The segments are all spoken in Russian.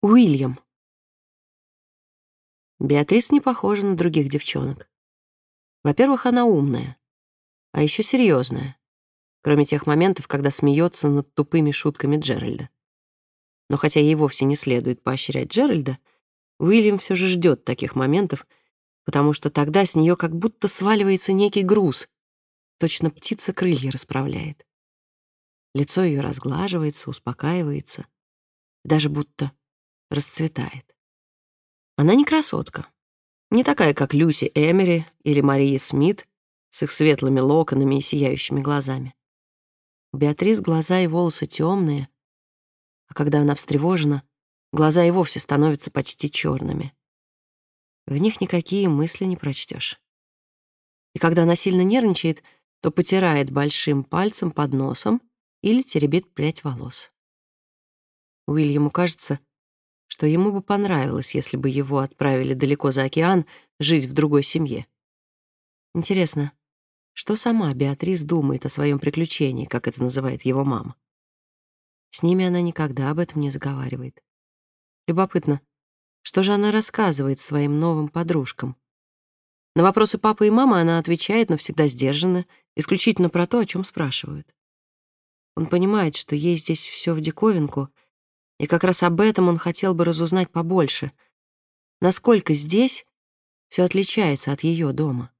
Уильям. Беатрис не похожа на других девчонок. Во-первых, она умная, а еще серьезная, кроме тех моментов, когда смеется над тупыми шутками Джеральда. Но хотя ей вовсе не следует поощрять Джеральда, Уильям все же ждет таких моментов, потому что тогда с нее как будто сваливается некий груз, точно птица крылья расправляет. Лицо ее разглаживается, успокаивается, даже будто расцветает. Она не красотка, не такая, как Люси Эмери или Мария Смит с их светлыми локонами и сияющими глазами. У Беатрис глаза и волосы темные, а когда она встревожена, глаза и вовсе становятся почти черными. В них никакие мысли не прочтешь. И когда она сильно нервничает, то потирает большим пальцем под носом или теребит прядь волос. Уильяму кажется, что ему бы понравилось, если бы его отправили далеко за океан жить в другой семье. Интересно, что сама Беатрис думает о своем приключении, как это называет его мама? С ними она никогда об этом не заговаривает. Любопытно, что же она рассказывает своим новым подружкам? На вопросы папы и мамы она отвечает, но всегда сдержанно, исключительно про то, о чем спрашивают. Он понимает, что ей здесь все в диковинку — и как раз об этом он хотел бы разузнать побольше. Насколько здесь все отличается от ее дома?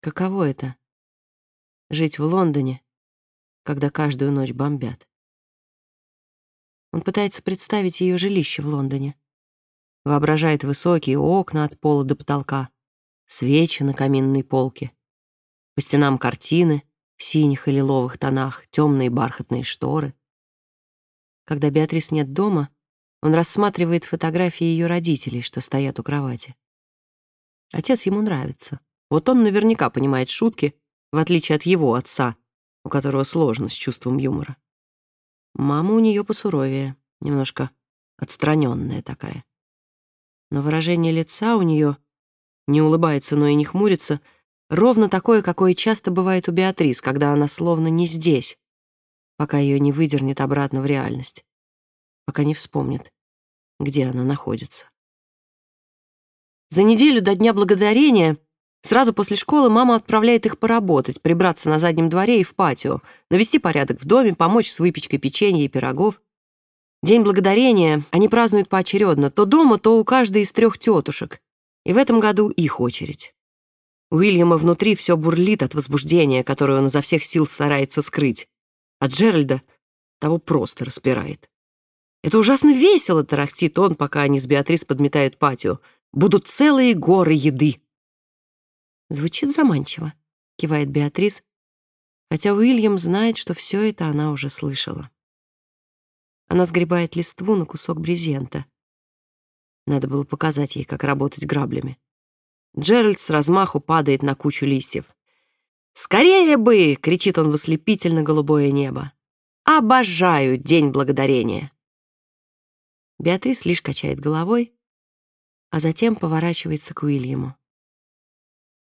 Каково это — жить в Лондоне, когда каждую ночь бомбят? Он пытается представить ее жилище в Лондоне. Воображает высокие окна от пола до потолка, свечи на каминной полке, по стенам картины в синих и лиловых тонах, темные бархатные шторы. Когда Беатрис нет дома, он рассматривает фотографии ее родителей, что стоят у кровати. Отец ему нравится. Вот он наверняка понимает шутки, в отличие от его отца, у которого сложно с чувством юмора. Мама у нее посуровее, немножко отстраненная такая. Но выражение лица у нее не улыбается, но и не хмурится, ровно такое, какое часто бывает у Беатрис, когда она словно не здесь, пока ее не выдернет обратно в реальность, пока не вспомнит, где она находится. За неделю до Дня Благодарения сразу после школы мама отправляет их поработать, прибраться на заднем дворе и в патио, навести порядок в доме, помочь с выпечкой печенья и пирогов. День Благодарения они празднуют поочередно, то дома, то у каждой из трех тетушек, и в этом году их очередь. Уильяма внутри все бурлит от возбуждения, которое он изо всех сил старается скрыть а Джеральда того просто распирает. Это ужасно весело, тарахтит он, пока они с Беатрис подметают патио. Будут целые горы еды. Звучит заманчиво, кивает Беатрис, хотя Уильям знает, что все это она уже слышала. Она сгребает листву на кусок брезента. Надо было показать ей, как работать граблями. Джеральд с размаху падает на кучу листьев. «Скорее бы!» — кричит он в ослепительно-голубое небо. «Обожаю День Благодарения!» Беатрис лишь качает головой, а затем поворачивается к Уильяму.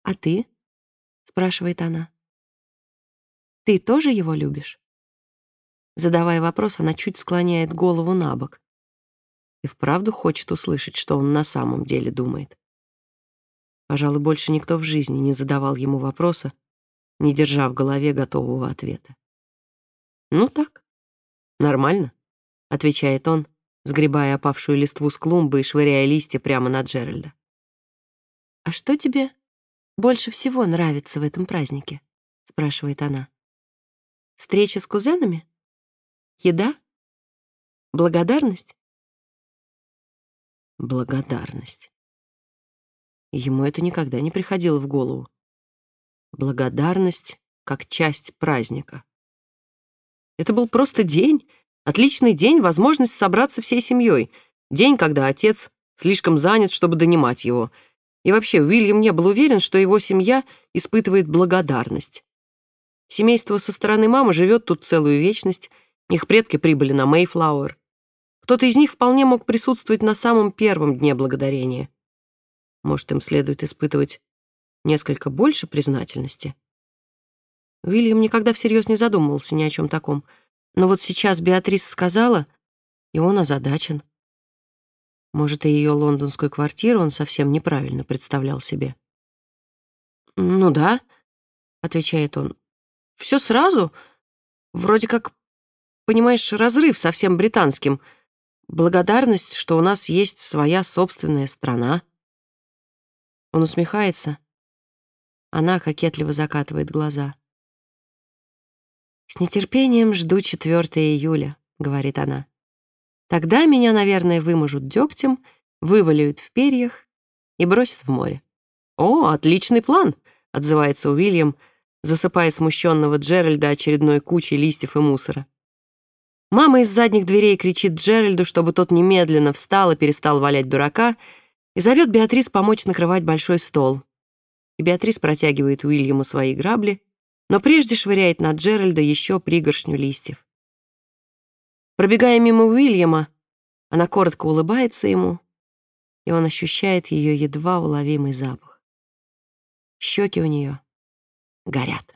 «А ты?» — спрашивает она. «Ты тоже его любишь?» Задавая вопрос, она чуть склоняет голову на бок и вправду хочет услышать, что он на самом деле думает. Пожалуй, больше никто в жизни не задавал ему вопроса, не держа в голове готового ответа. «Ну так, нормально», — отвечает он, сгребая опавшую листву с клумбы и швыряя листья прямо на Джеральда. «А что тебе больше всего нравится в этом празднике?» — спрашивает она. «Встреча с кузенами? Еда? Благодарность?» Благодарность. Ему это никогда не приходило в голову. Благодарность как часть праздника. Это был просто день, отличный день, возможность собраться всей семьей. День, когда отец слишком занят, чтобы донимать его. И вообще, Уильям не был уверен, что его семья испытывает благодарность. Семейство со стороны мамы живет тут целую вечность, их предки прибыли на Мейфлауэр. Кто-то из них вполне мог присутствовать на самом первом дне благодарения. Может, им следует испытывать несколько больше признательности. Уильям никогда всерьез не задумывался ни о чем таком. Но вот сейчас Беатрис сказала, и он озадачен. Может, и ее лондонскую квартиру он совсем неправильно представлял себе. «Ну да», — отвечает он, — «все сразу. Вроде как, понимаешь, разрыв со всем британским. Благодарность, что у нас есть своя собственная страна». Он усмехается. Она кокетливо закатывает глаза. «С нетерпением жду 4 июля», — говорит она. Тогда меня, наверное, выможут дегтем, вываляют в перьях и бросят в море. «О, отличный план!» — отзывается Уильям, засыпая смущенного Джеральда очередной кучей листьев и мусора. Мама из задних дверей кричит Джеральду, чтобы тот немедленно встал и перестал валять дурака, и зовет Беатрис помочь накрывать большой стол. И Беатрис протягивает Уильяму свои грабли, но прежде швыряет на Джеральда еще пригоршню листьев. Пробегая мимо Уильяма, она коротко улыбается ему, и он ощущает ее едва уловимый запах. Щеки у нее горят.